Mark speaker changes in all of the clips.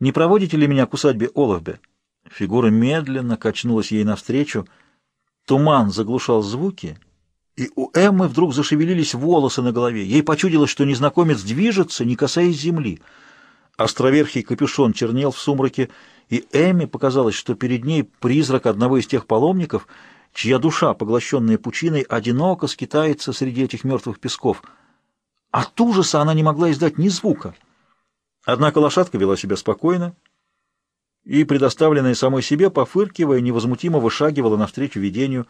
Speaker 1: Не проводите ли меня к усадьбе Олафбе?» Фигура медленно качнулась ей навстречу. Туман заглушал звуки, и у Эммы вдруг зашевелились волосы на голове. Ей почудилось, что незнакомец движется, не касаясь земли. Островерхий капюшон чернел в сумраке, и Эмме показалось, что перед ней призрак одного из тех паломников, чья душа, поглощенная пучиной, одиноко скитается среди этих мертвых песков. От ужаса она не могла издать ни звука. Однако лошадка вела себя спокойно и, предоставленная самой себе, пофыркивая, невозмутимо вышагивала навстречу видению.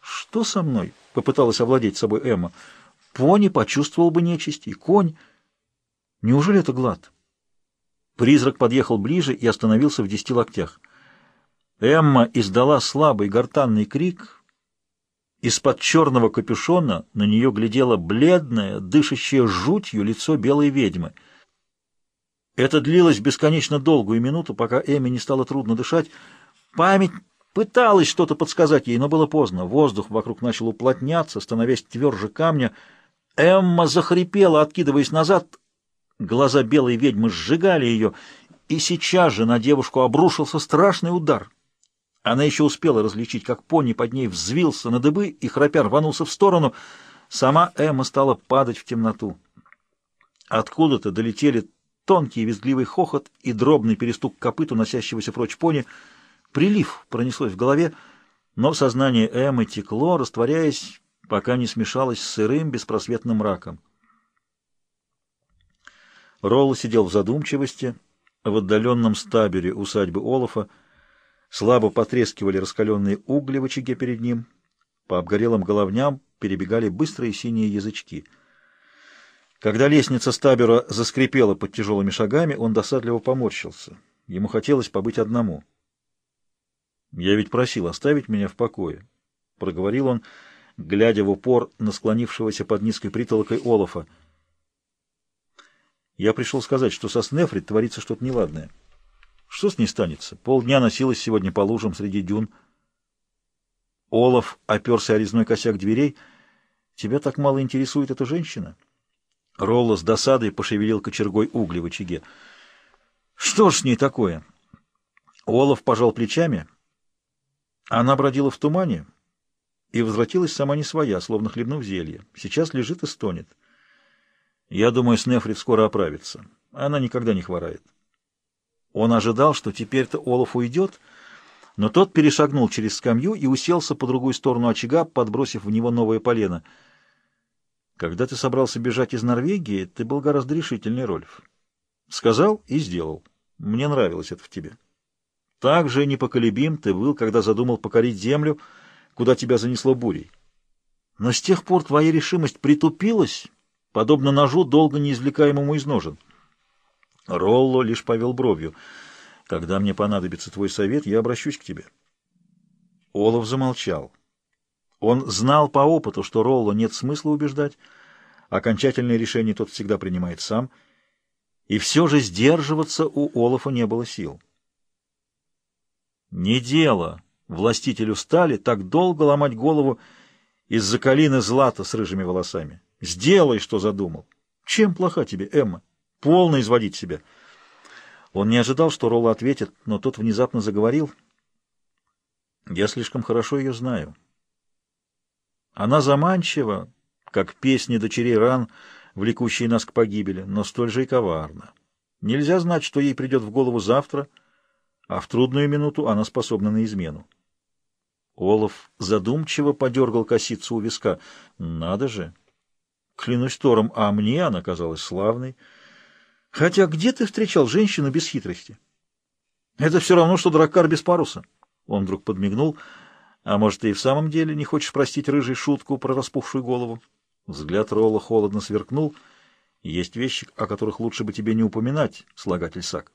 Speaker 1: «Что со мной?» — попыталась овладеть собой Эмма. «Пони почувствовал бы нечисть, и конь. Неужели это глад?» Призрак подъехал ближе и остановился в десяти локтях. Эмма издала слабый гортанный крик. Из-под черного капюшона на нее глядело бледное, дышащее жутью лицо белой ведьмы — это длилось бесконечно долгую минуту, пока Эми не стало трудно дышать. Память пыталась что-то подсказать ей, но было поздно. Воздух вокруг начал уплотняться, становясь тверже камня. Эмма захрипела, откидываясь назад. Глаза белой ведьмы сжигали ее, и сейчас же на девушку обрушился страшный удар. Она еще успела различить, как пони под ней взвился на дыбы и храпя рванулся в сторону. Сама Эмма стала падать в темноту. Откуда-то долетели тонкий визгливый хохот и дробный перестук копыт уносящегося прочь пони. Прилив пронеслось в голове, но сознание Эммы текло, растворяясь, пока не смешалось с сырым беспросветным мраком. Ролл сидел в задумчивости в отдаленном стабере усадьбы Олафа. Слабо потрескивали раскаленные угли в очаге перед ним. По обгорелым головням перебегали быстрые синие язычки — когда лестница стабера заскрипела под тяжелыми шагами, он досадливо поморщился. Ему хотелось побыть одному. «Я ведь просил оставить меня в покое», — проговорил он, глядя в упор на склонившегося под низкой притолокой Олафа. «Я пришел сказать, что со Снефрит творится что-то неладное. Что с ней станется? Полдня носилась сегодня по лужам среди дюн». Олаф оперся о резной косяк дверей. «Тебя так мало интересует эта женщина?» Ролло с досадой пошевелил кочергой угли в очаге. «Что ж с ней такое?» Олаф пожал плечами. Она бродила в тумане и возвратилась сама не своя, словно хлебнув зелье. Сейчас лежит и стонет. Я думаю, Снефрит скоро оправится. Она никогда не хворает. Он ожидал, что теперь-то Олаф уйдет, но тот перешагнул через скамью и уселся по другую сторону очага, подбросив в него новое полено — когда ты собрался бежать из Норвегии, ты был гораздо решительнее, Рольф. Сказал и сделал. Мне нравилось это в тебе. Так же непоколебим ты был, когда задумал покорить землю, куда тебя занесло бурей. Но с тех пор твоя решимость притупилась, подобно ножу, долго неизвлекаемому из ножен. Ролло лишь повел бровью. Когда мне понадобится твой совет, я обращусь к тебе. Олаф замолчал. Он знал по опыту, что Ролло нет смысла убеждать, окончательное решение тот всегда принимает сам, и все же сдерживаться у Олафа не было сил. Не дело властителю стали так долго ломать голову из-за калины злата с рыжими волосами. Сделай, что задумал. Чем плоха тебе, Эмма? Полно изводить себя. Он не ожидал, что Ролло ответит, но тот внезапно заговорил. Я слишком хорошо ее знаю. Она заманчива, как песни дочерей ран, влекущие нас к погибели, но столь же и коварна. Нельзя знать, что ей придет в голову завтра, а в трудную минуту она способна на измену. Олаф задумчиво подергал косицу у виска. Надо же! Клянусь Тором, а мне она казалась славной. Хотя где ты встречал женщину без хитрости? Это все равно, что драккар без паруса. Он вдруг подмигнул — а может, ты и в самом деле не хочешь простить рыжей шутку про распухшую голову? Взгляд Ролла холодно сверкнул. Есть вещи, о которых лучше бы тебе не упоминать, слагатель Сак.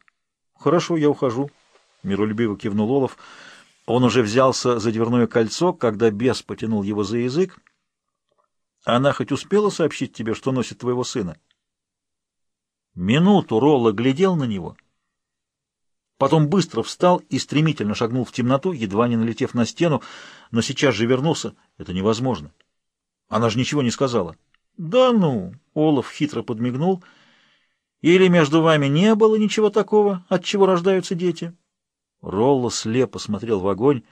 Speaker 1: Хорошо, я ухожу. Миролюбиво кивнул Олов. Он уже взялся за дверное кольцо, когда бес потянул его за язык. Она хоть успела сообщить тебе, что носит твоего сына? Минуту Ролла глядел на него — Потом быстро встал и стремительно шагнул в темноту, едва не налетев на стену, но сейчас же вернулся. Это невозможно. Она же ничего не сказала. Да ну, Олаф хитро подмигнул Или между вами не было ничего такого, от чего рождаются дети?» Ролло слепо смотрел в огонь.